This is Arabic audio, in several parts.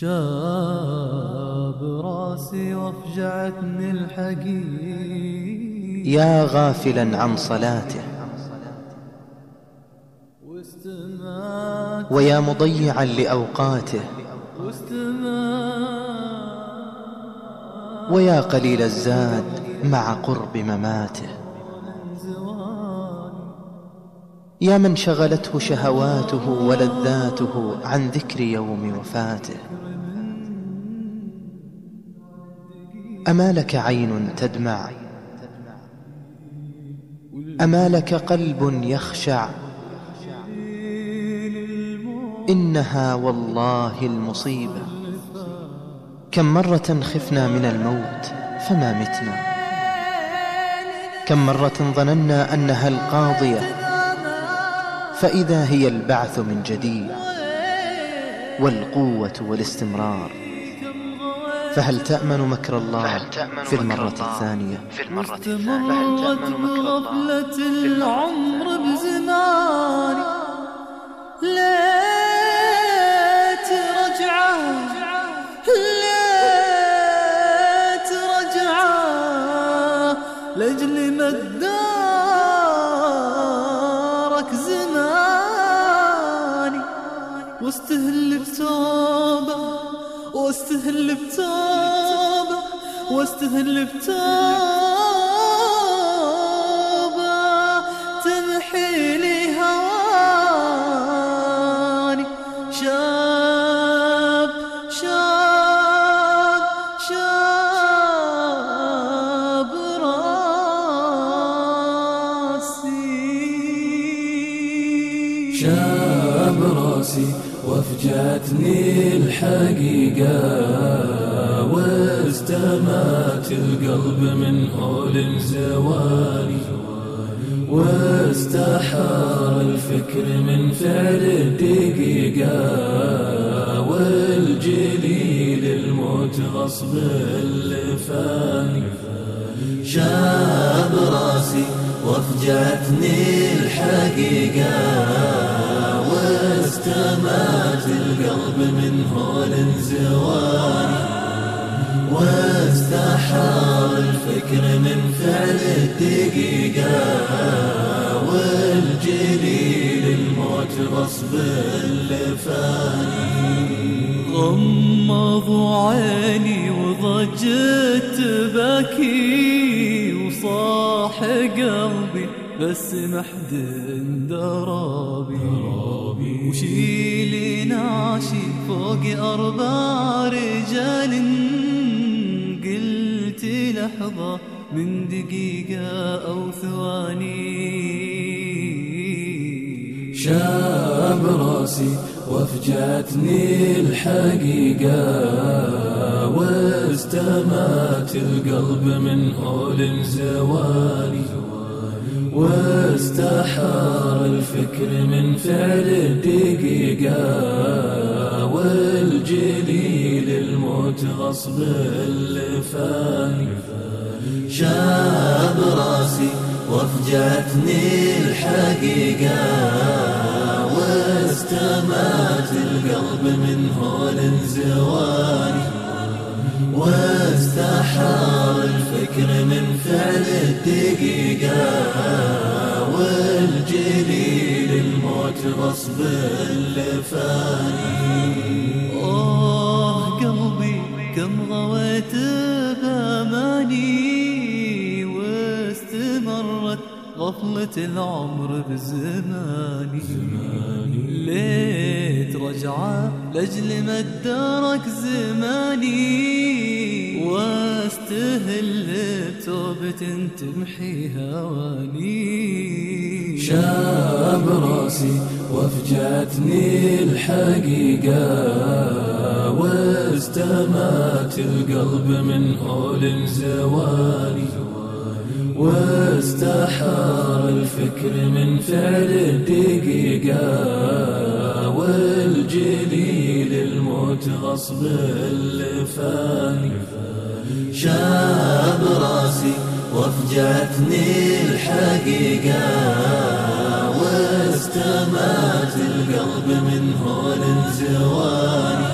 شاب راسي وافجعتني الحقيقة. يا غافلا عن صلاته. ويا مضيعا لأوقاته. ويا قليل الزاد مع قرب مماته. يا من شغلته شهواته ولذاته عن ذكر يوم وفاته. أما لك عين تدمع. أما لك قلب يخشع. إنها والله المصيبة كم مرة خفنا من الموت فما متنا. كم مرة ظننا أنها القاضية فإذا هي البعث من جديد والقوة والاستمرار فهل تأمن مكر الله في المرة الثانية؟ استمرت بغفلة العمر بزماني. ليت واستهل بتوبه واستهل بتوبه واستهل بتوبه الحقيقة واستمات القلب من هول زوالي واستحار الفكر من فعل الدقيقة والجليل الموت غصب اللي فاني شاب راسي وافجعتني الحقيقة واستمات هول زواني واستحار الفكر من فعل الدقيقة والجليل الموت غصب اللي فاني غمضوا عيني وضجت باكي وصاح قلبي بس محد درابي. وشيلي ناشي فوق أربع رجال قلت لحظة من دقيقة أو ثواني. شاب راسي وافجتني الحقيقة واستمات القلب من هول زوالي واستحار الفكر من فعل الدقيقة والجليل الموت غصب اللي فاني شاب راسي وافجتني الحقيقة واستمات القلب من هول زواني واستحار الفكر من فعل الدقيقة غصب اللي فاني. آه قلبي كم غويت بأماني واستمرت غفلة العمر بزماني. ليت رجعة لأجل ما ادارك زماني واستهل بتوبة تمحي هواني. شاب راسي وافجتني الحقيقة واستمات القلب من هول زوالي. واستحار الفكر من فعل الدقيقة والجليل الموت غصب اللي فاني شاب راسي وافجتني الحقيقة نسمات القلب من هول انزواني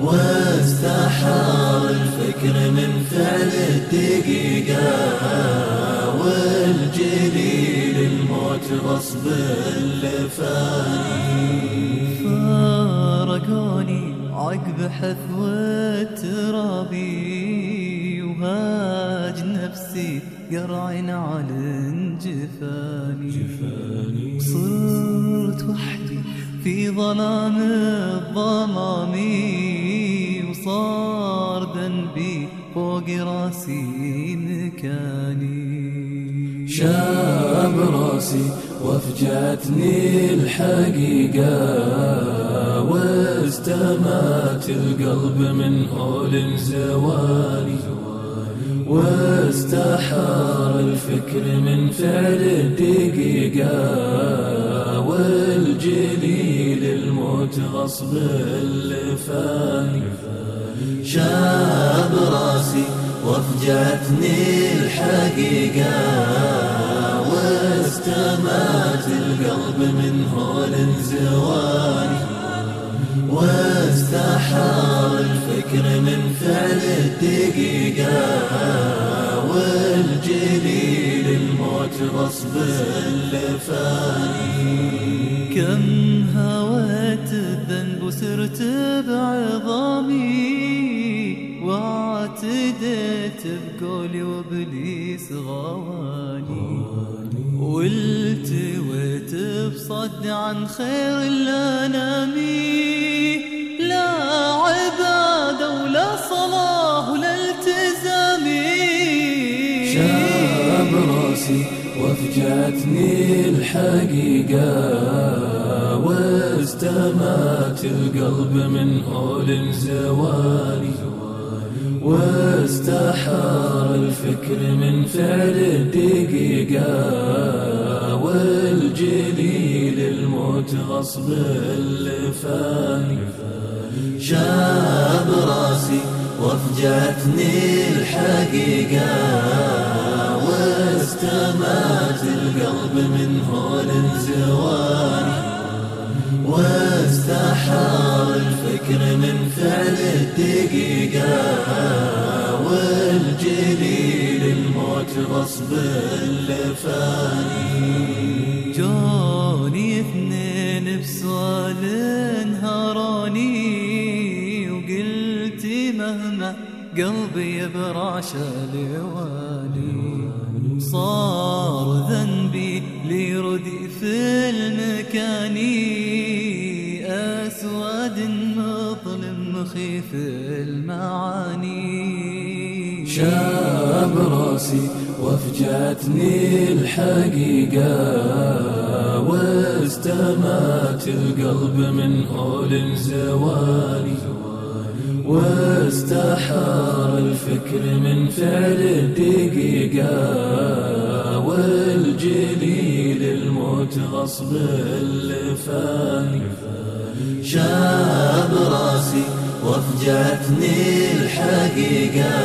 واستحار الفكر من فعل الدقيقة والجليل الموت غصب اللفاني فارقوني عقب حثوة ترابي وهاج نفسي قرعين على جفاني صرت وحدي في ظلام الظلام وصار ذنبي فوق راسي مكاني. شاب راسي وافجعتني الحقيقة واستمات القلب من هول زوالي واستحار الفكر من فعل الدقيقة والجليل الموت غصب اللي فاني شاب راسي وافجعتني الحقيقة واستمات القلب من هول زواني واستحار الفكر من فعل الدقيقة غصب اللي فاني. كم هويت الذنب وسرت بعظامي واعتديت بقولي وابليس غواني والتويت بصد عن خير الانام راسي وافجعتني الحقيقة واستمات القلب من هول زوالي واستحار الفكر من فعل الدقيقة والجليل الموت غصب اللي فاني شاب راسي وافجعتني الحقيقة واستمات القلب من هول زواني واستحار الفكر من فعل الدقيقة والجليل الموت غصب اللي فاني جوني اثنين بسؤال نهاروني وقلت مهما قلبي يبرع شالواني صار ذنبي لي ردي في المكان. أسود مظلم مخيف المعاني. شاب راسي وافجعتني الحقيقة واستمات القلب من هول زوالي. واستحار الفكر من فعل الدقيقة والجليل الموت غصب اللي فاني شاب راسي وافجعتني الحقيقة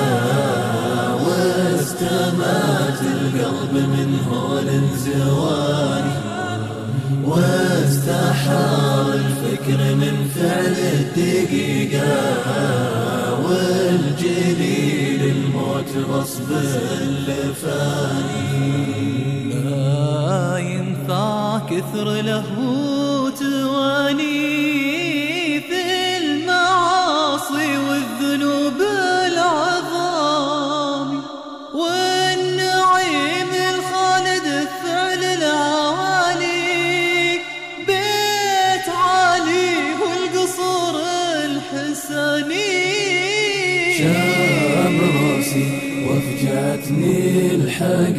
واستمات القلب من هول زواني. واستحار الفكر من فعل الدقيقة والجليل الموت غصب اللي فاني لا ينفع كثر لهو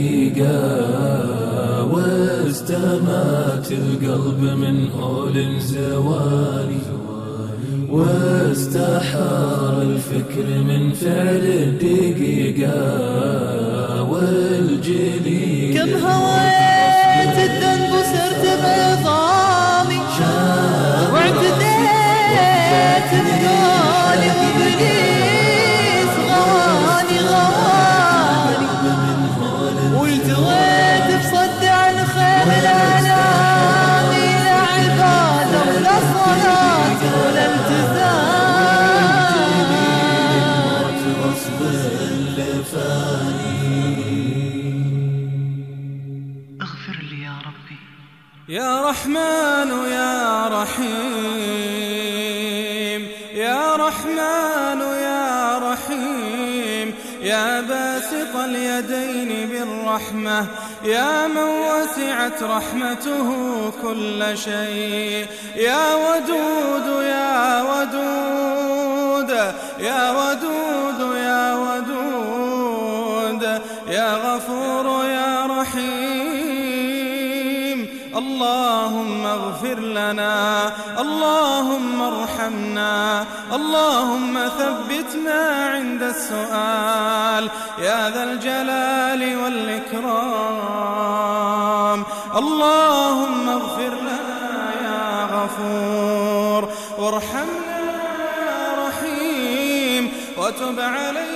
الحقيقة واستمات القلب من هول زوالي واستحار الفكر من فعل الدقيقة. رحمن يا رحيم يا رحمن يا رحيم يا باسط اليدين بالرحمة يا من وسعت رحمته كل شيء يا ودود يا ودود يا ودود يا لنا اللهم ارحمنا اللهم ثبتنا عند السؤال. يا ذا الجلال والإكرام. اللهم اغفر لنا يا غفور. وارحمنا يا رحيم. وتب علينا